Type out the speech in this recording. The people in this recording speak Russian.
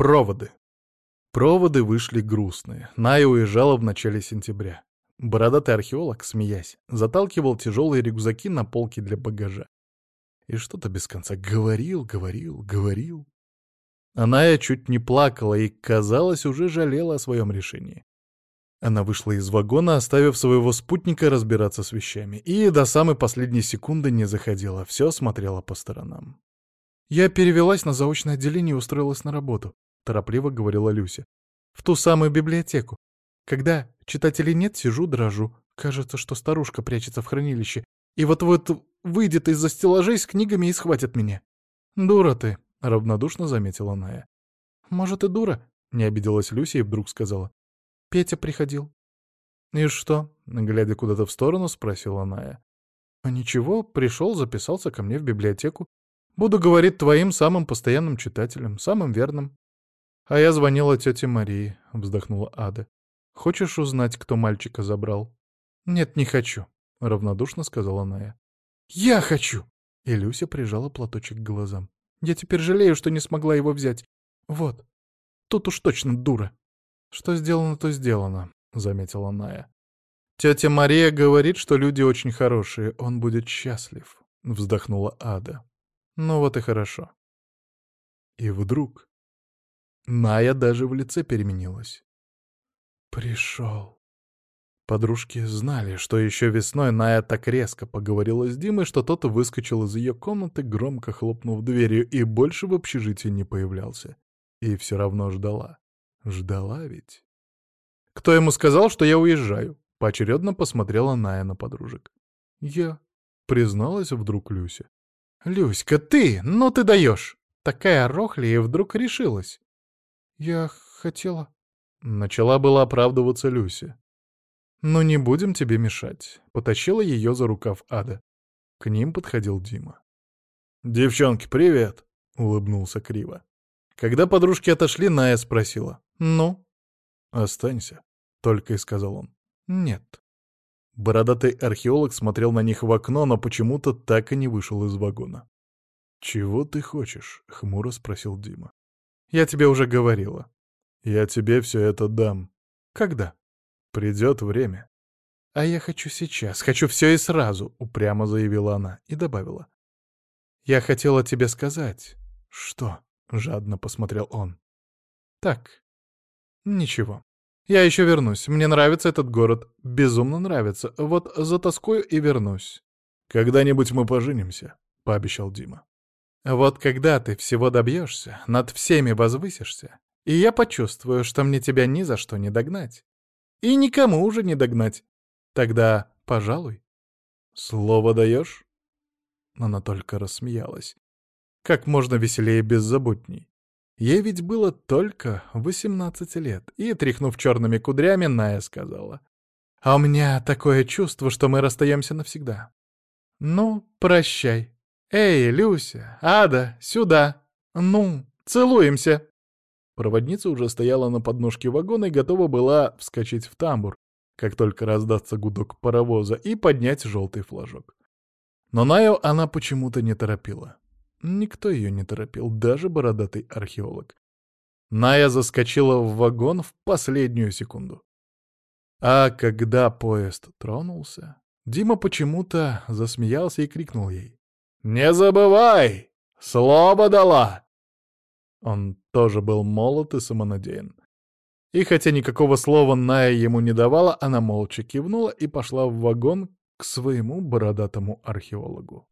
Проводы. Проводы вышли грустные. Ная уезжала в начале сентября. Бородатый археолог, смеясь, заталкивал тяжелые рюкзаки на полки для багажа. И что-то без конца говорил, говорил, говорил. Аная чуть не плакала и, казалось, уже жалела о своем решении. Она вышла из вагона, оставив своего спутника разбираться с вещами, и до самой последней секунды не заходила, все смотрела по сторонам. «Я перевелась на заочное отделение и устроилась на работу», — торопливо говорила Люся. «В ту самую библиотеку. Когда читателей нет, сижу, дрожу. Кажется, что старушка прячется в хранилище. И вот-вот выйдет из-за стеллажей с книгами и схватит меня. «Дура ты», — равнодушно заметила Ная. «Может, и дура?» — не обиделась Люся и вдруг сказала. «Петя приходил». «И что?» — глядя куда-то в сторону, спросила Ная. «А ничего, пришел, записался ко мне в библиотеку. Буду говорить твоим самым постоянным читателем, самым верным». «А я звонила тете Марии», — вздохнула Ада. Хочешь узнать, кто мальчика забрал?» «Нет, не хочу», — равнодушно сказала Ная. «Я хочу!» И Люся прижала платочек к глазам. «Я теперь жалею, что не смогла его взять. Вот. Тут уж точно дура». «Что сделано, то сделано», — заметила Ная. «Тетя Мария говорит, что люди очень хорошие, он будет счастлив», — вздохнула Ада. «Ну вот и хорошо». И вдруг Ная даже в лице переменилась. Пришел. Подружки знали, что еще весной Ная так резко поговорила с Димой, что тот выскочил из ее комнаты, громко хлопнув дверью, и больше в общежитии не появлялся. И все равно ждала. Ждала ведь. «Кто ему сказал, что я уезжаю?» — поочередно посмотрела Ная на подружек. «Я», — призналась вдруг Люся. «Люська, ты! Ну ты даешь! Такая рохля и вдруг решилась!» «Я хотела...» Начала была оправдываться Люся. «Но не будем тебе мешать», — потащила ее за рукав Ада. К ним подходил Дима. «Девчонки, привет!» — улыбнулся криво. Когда подружки отошли, Ная спросила. «Ну?» «Останься», — только и сказал он. «Нет». Бородатый археолог смотрел на них в окно, но почему-то так и не вышел из вагона. «Чего ты хочешь?» — хмуро спросил Дима. «Я тебе уже говорила. Я тебе все это дам. Когда? Придет время. А я хочу сейчас, хочу все и сразу, упрямо заявила она и добавила. Я хотела тебе сказать. Что? Жадно посмотрел он. Так. Ничего. Я еще вернусь. Мне нравится этот город. Безумно нравится. Вот затаскую и вернусь. Когда-нибудь мы поженимся, пообещал Дима. Вот когда ты всего добьешься, над всеми возвысишься, и я почувствую, что мне тебя ни за что не догнать. И никому уже не догнать. Тогда, пожалуй. Слово даешь? Она только рассмеялась. Как можно веселее и беззаботней. Ей ведь было только 18 лет, и, тряхнув черными кудрями, Ная сказала. «А у меня такое чувство, что мы расстаемся навсегда. Ну, прощай. Эй, Люся, Ада, сюда. Ну, целуемся!» Проводница уже стояла на подножке вагона и готова была вскочить в тамбур, как только раздастся гудок паровоза, и поднять желтый флажок. Но Наю она почему-то не торопила. Никто ее не торопил, даже бородатый археолог. Ная заскочила в вагон в последнюю секунду. А когда поезд тронулся, Дима почему-то засмеялся и крикнул ей. «Не забывай! Слово дала!» Он тоже был молод и самонадеян. И хотя никакого слова Ная ему не давала, она молча кивнула и пошла в вагон к своему бородатому археологу.